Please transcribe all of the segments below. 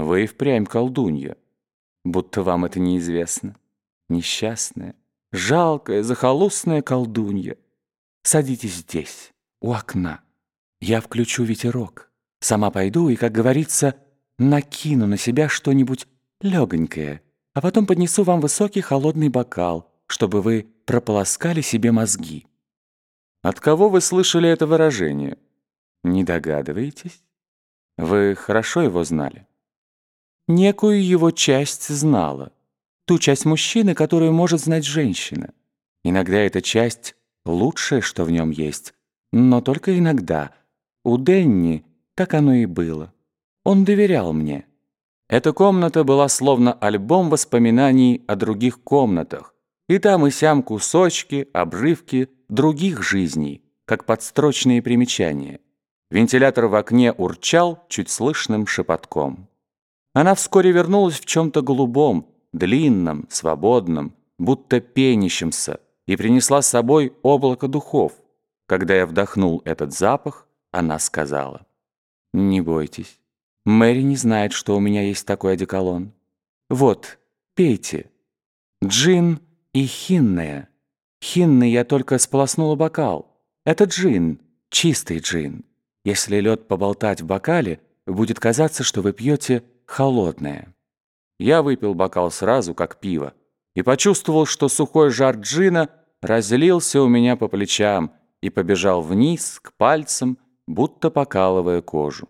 Вы и впрямь колдунья. Будто вам это неизвестно. Несчастная, жалкая, захолустная колдунья. Садитесь здесь, у окна. Я включу ветерок. Сама пойду и, как говорится, накину на себя что-нибудь легонькое, а потом поднесу вам высокий холодный бокал, чтобы вы прополоскали себе мозги. От кого вы слышали это выражение? Не догадываетесь? Вы хорошо его знали? Некую его часть знала. Ту часть мужчины, которую может знать женщина. Иногда эта часть — лучшее, что в нем есть. Но только иногда. У Денни так оно и было. Он доверял мне. Эта комната была словно альбом воспоминаний о других комнатах. И там и сям кусочки, обрывки других жизней, как подстрочные примечания. Вентилятор в окне урчал чуть слышным шепотком. Она вскоре вернулась в чем-то голубом, длинном, свободном, будто пенящемся, и принесла с собой облако духов. Когда я вдохнул этот запах, она сказала, «Не бойтесь, Мэри не знает, что у меня есть такой одеколон. Вот, пейте. Джин и хинная. Хинной я только сполоснула бокал. Это джин, чистый джин. Если лед поболтать в бокале, будет казаться, что вы пьете холодное. Я выпил бокал сразу, как пиво, и почувствовал, что сухой жар джина разлился у меня по плечам и побежал вниз, к пальцам, будто покалывая кожу.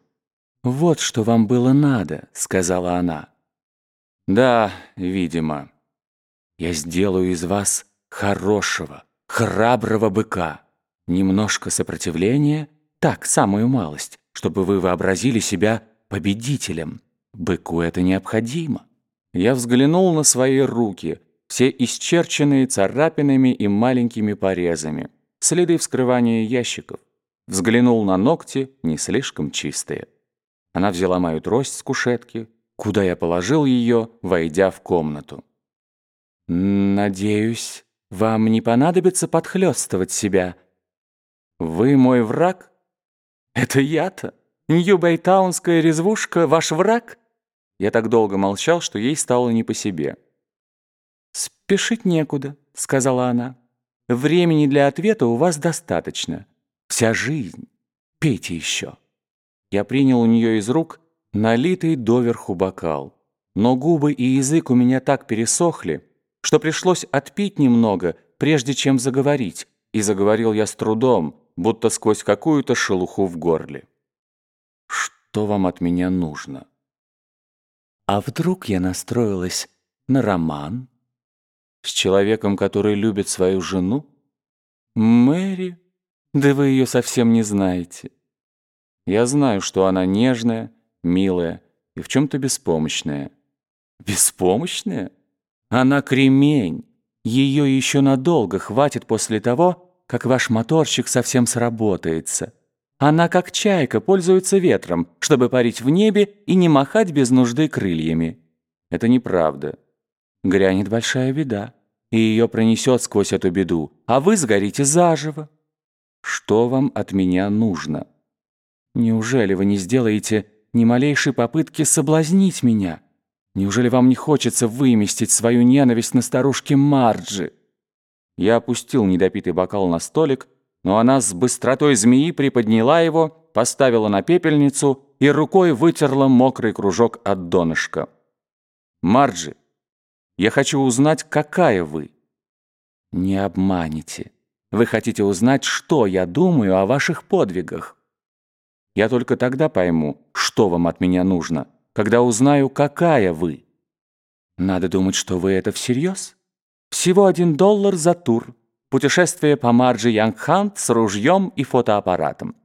«Вот что вам было надо», — сказала она. «Да, видимо. Я сделаю из вас хорошего, храброго быка. Немножко сопротивления — так, самую малость, чтобы вы вообразили себя победителем. Быку это необходимо. Я взглянул на свои руки, все исчерченные царапинами и маленькими порезами, следы вскрывания ящиков. Взглянул на ногти, не слишком чистые. Она взяла мою трость с кушетки, куда я положил ее, войдя в комнату. «Надеюсь, вам не понадобится подхлёстывать себя. Вы мой враг?» «Это я-то? Нью-Бэйтаунская резвушка, ваш враг?» Я так долго молчал, что ей стало не по себе. «Спешить некуда», — сказала она. «Времени для ответа у вас достаточно. Вся жизнь. Пейте еще». Я принял у нее из рук налитый доверху бокал. Но губы и язык у меня так пересохли, что пришлось отпить немного, прежде чем заговорить, и заговорил я с трудом, будто сквозь какую-то шелуху в горле. «Что вам от меня нужно?» «А вдруг я настроилась на роман? С человеком, который любит свою жену? Мэри? Да вы ее совсем не знаете. Я знаю, что она нежная, милая и в чем-то беспомощная». «Беспомощная? Она кремень. Ее еще надолго хватит после того, как ваш моторчик совсем сработается. Она, как чайка, пользуется ветром, чтобы парить в небе и не махать без нужды крыльями. Это неправда. Грянет большая беда, и ее пронесет сквозь эту беду, а вы сгорите заживо. Что вам от меня нужно? Неужели вы не сделаете ни малейшей попытки соблазнить меня? Неужели вам не хочется выместить свою ненависть на старушке Марджи? Я опустил недопитый бокал на столик, но она с быстротой змеи приподняла его, поставила на пепельницу и рукой вытерла мокрый кружок от донышка. «Марджи, я хочу узнать, какая вы». «Не обманите. Вы хотите узнать, что я думаю о ваших подвигах». «Я только тогда пойму, что вам от меня нужно, когда узнаю, какая вы». «Надо думать, что вы это всерьез?» Всего один доллар за тур. Путешествие по Марджи Янгхант с ружьем и фотоаппаратом.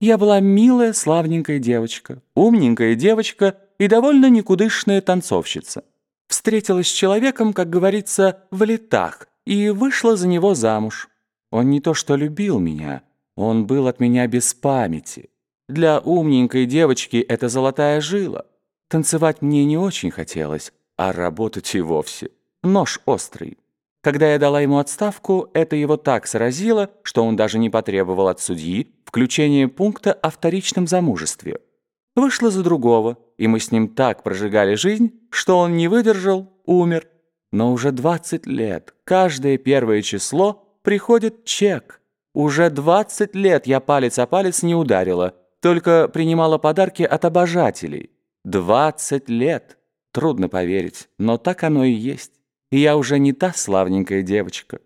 Я была милая, славненькая девочка, умненькая девочка и довольно никудышная танцовщица. Встретилась с человеком, как говорится, в летах, и вышла за него замуж. Он не то что любил меня, он был от меня без памяти. Для умненькой девочки это золотая жила. Танцевать мне не очень хотелось, а работать и вовсе. Нож острый. Когда я дала ему отставку, это его так сразило, что он даже не потребовал от судьи включения пункта о вторичном замужестве. Вышла за другого и мы с ним так прожигали жизнь, что он не выдержал, умер. Но уже 20 лет, каждое первое число приходит чек. Уже 20 лет я палец о палец не ударила, только принимала подарки от обожателей. 20 лет. Трудно поверить, но так оно и есть. И я уже не та славненькая девочка.